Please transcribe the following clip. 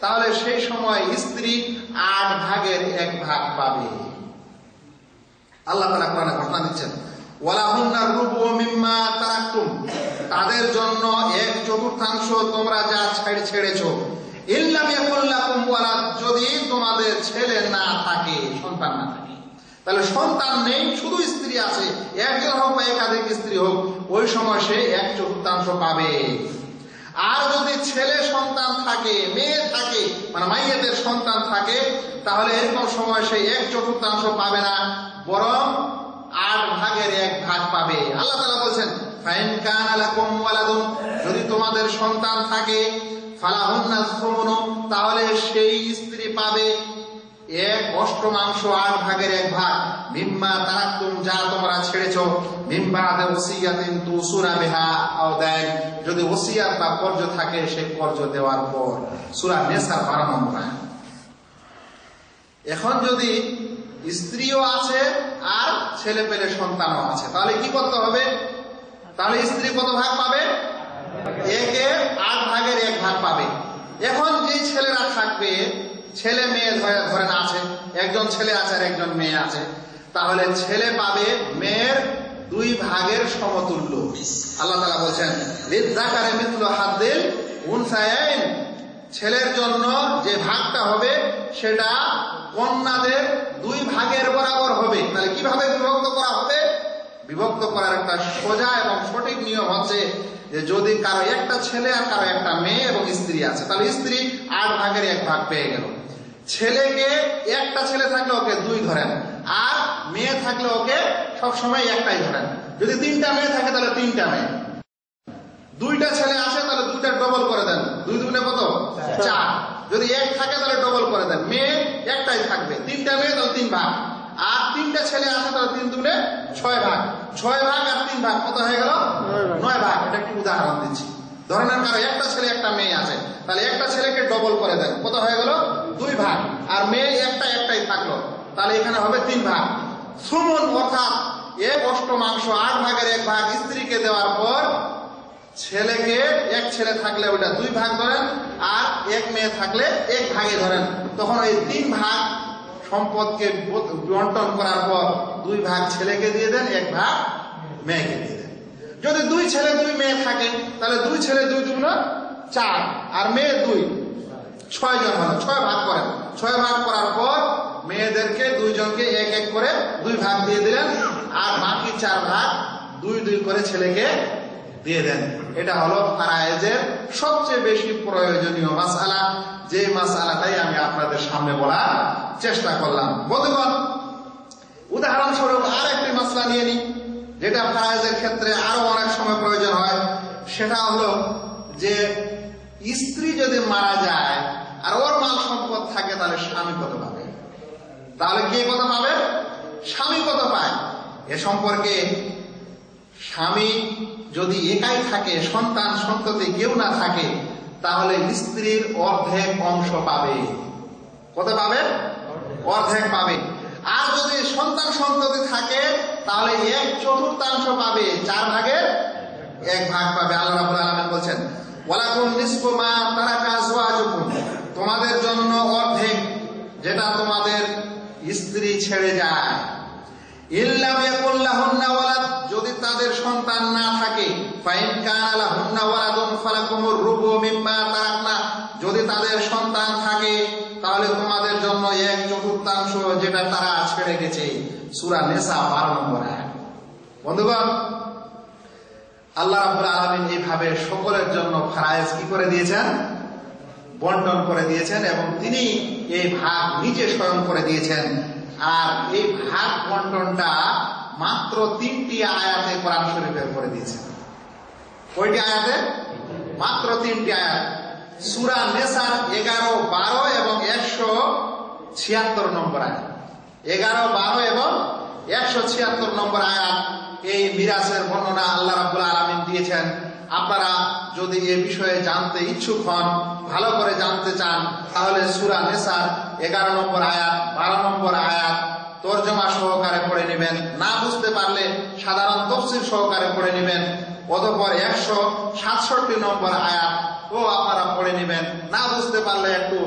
তাহলে সেই সময় স্ত্রী আট ভাগের এক ভাগ পাবে। আল্লাহ তালা কোরআনে ঘটনা দিচ্ছেন ওয়ালাহুন্নার রুবু মিম্মা তারাক্তুম। তাদের জন্য এক চতুর্থাংশ তোমরা যা ছেড়ে ছেড়েছো। ইল্লাম ইয়াকুল লাকুম ওয়ালাদ। যদি তোমাদের ছেলে না থাকে, সন্তান না থাকে। তাহলে সন্তান নেই, শুধু স্ত্রী আছে। একজন হোক বা একাধিক স্ত্রী হোক, ওই সময় সে এক চতুর্থাংশ পাবে। আর যদি ছেলে সন্তান থাকে, মেয়ে থাকে মানে মাইয়াদের সন্তান থাকে, তাহলে এরকম সময় সে এক চতুর্থাংশ পাবে না, বরং আট ভাগের এক ভাগ পাবে। আল্লাহ তালা বলছেন যদি তোমাদের সন্তান থাকে, ফালাহুন্না তাহলে সেই স্ত্রী পাবে এক অষ্টমাংশ আট ভাগের এক ভাগ। মিম্মা তারাক্তুম যা তোমরা ছেড়েছো, মিম্মা আদে ওসিয়াতিন তুসুনা বিহা। আও দেন যদি ওসিয়াত বা কর্জ থাকে সেই কর্জ দেওয়ার পর। সূরা নেসা 12 নম্বর। এখন যদি স্ত্রীও আছে আর ছেলে পেলে সন্তানও আছে, তাহলে কি করতে হবে? তাহলে স্ত্রী কত ভাগ পাবে? একে আট ভাগের এক ভাগ পাবে। এখন যে ছেলেরা ছেলে মেয়ে ধরে ধরেন আছে একজন ছেলে আছে আর একজন মেয়ে আছে। তাহলে ছেলে পাবে মেয়ের দুই ভাগের সমতুল্য। আল্লাহ তালা বলছেন, লিদ্দাকারে মিথল হাদ্দিল উনসায়াইন। ছেলের জন্য যে ভাগটা হবে, সেটা কন্যাদের দুই ভাগের বরাবর হবে। তাহলে কীভাবে বিভক্ত করা হবে? বিভক্ত করার একটা সোজা এবং সঠিক নিয়ম হচ্ছে যে যদি কারও একটা ছেলে আর কারও একটা মেয়ে এবং স্ত্রী আছে, তাহলে স্ত্রী আট ভাগের এক ভাগ পেয়ে গেল। ছেলেকে একটা ছেলে থাকলে ওকে দুই ধরেন আর মেয়ে থাকলে ওকে সবসময় একটাই ধরেন। যদি তিনটা মেয়ে থাকে তাহলে তিনটা মেয়ে। দুইটা ছেলে আসে তাহলে দুইটা ডবল করে দেন। দুই দুগুণে কত? চার। যদি এক থাকে তাহলে ডবল করে দেন। মেয়ে একটাই থাকবে। তিনটা মেয়ে তাহলে তিন ভাগ। আর তিনটা ছেলে আসে তাহলে তিন দুগুণে ছয় ভাগ। ছয় ভাগ আর তিন ভাগ কত হয়ে গেল? নয় ভাগ। এটা একটি উদাহরণ দিচ্ছি। ধরেন কারও একটা ছেলে একটা মেয়ে আছে তাহলে একটা ছেলেকে ডবল করে দেন। কত হয়ে গেল? দুই ভাগ। আর মেয়ে একটা একটাই থাকল। তাহলে এখানে হবে তিন ভাগ। সুমন অর্থাৎ এক অষ্টমাংশ আট ভাগের এক ভাগ স্ত্রীকে দেওয়ার পর ছেলেকে এক ছেলে থাকলে ওটা দুই ভাগ ধরেন, আর এক মেয়ে থাকলে এক ভাগে ধরেন। তখন ওই তিন ভাগ সম্পদকে বন্টন করার পর দুই ভাগ ছেলেকে দিয়ে দেন, এক ভাগ মেয়েকে দিয়ে দেন। যদি দুই ছেলে দুই মেয়ে থাকে, তাহলে দুই ছেলে দুই দুগুণ চার, আর মেয়ে দুই। ছয় জন হলো ছয় ভাগ করেন ছয় ভাগ করার পর মেয়েদেরকে দুইজনকে এক এক করে দুই ভাগ দিয়ে দিলেন, আর বাকি চার ভাগ দুই দুই করে ছেলেকে দিয়ে দেন। এটা হলো ফারায়েজের সবচেয়ে বেশি প্রয়োজনীয় মাসালা। যে মাসালাটাই আমি আপনাদের সামনে বলার চেষ্টা করলাম। বন্ধুগণ, উদাহরণস্বরূপ আর একটি মাসলা নিয়ে নিই, যেটা ফারায়েজের ক্ষেত্রে আরও অনেক সময় প্রয়োজন হয়। সেটা হলো যে স্ত্রী যদি মারা যায় আর ওর মাল সম্পদ থাকে, তাহলে স্বামী কত পাবে? তাহলে কে কত পাবে? স্বামী কত পায়? এ সম্পর্কে স্বামী যদি একাই থাকে, সন্তান, সন্ততি কেউ না থাকে, তাহলে স্ত্রীর অর্ধেক অংশ পাবে। কত পাবে? অর্ধেক পাবে। আর যদি সন্তান, সন্ততি থাকে, তাহলে এক চতুর্থাংশ পাবে, চার ভাগের এক ভাগ পাবে। আল্লাহ আলামিন বলছেন তোমাদের জন্য অর্ধেক যেটা তোমাদের স্ত্রী ছেড়ে যায়। যদি তাদের সন্তান না থাকে, ফাইন যদি তাদের সন্তান থাকে, তাহলে তোমাদের জন্য এক চতুর্থাংশ যেটা তারা ছেড়ে গেছে। সূরা নেসা 12 নম্বর বন্ধুগণ আল্লাহ রাব্বুল আলামিন এইভাবে সকলের জন্য ফারায়েজ কি করে দিয়েছেন? বন্টন করে দিয়েছেন এবং তিনি এই ভাগ নিজে স্বয়ং করে দিয়েছেন। আর এই ভাগ বন্টনটা মাত্র তিনটি আয়াতে কোরআন শরীফের করে দিয়েছেন। কয়টি আয়াতে? মাত্র তিনটি আয়াত। সুরা নেসার এগারো, বারো এবং একশো ছিয়াত্তর নম্বর আয়াত। এগারো, বারো এবং একশো ছিয়াত্তর নম্বর আয়াত, এই মিরাজের বর্ণনা আল্লাহ রাবুল আলমিন দিয়েছেন। আপনারা যদি এ বিষয়ে জানতে ইচ্ছুক হন, ভালো করে জানতে চান, তাহলে সুরা নেসার এগারো নম্বর আয়াত, বারো নম্বর আয়াত তর্জমা সহকারে পড়ে নেবেন। না বুঝতে পারলে সাধারণ তফসিল সহকারে পড়ে নেবেন। অতপর একশো সাতষট্টি নম্বর আয়াত, ও আপনারা পড়ে নেবেন। না বুঝতে পারলে একটু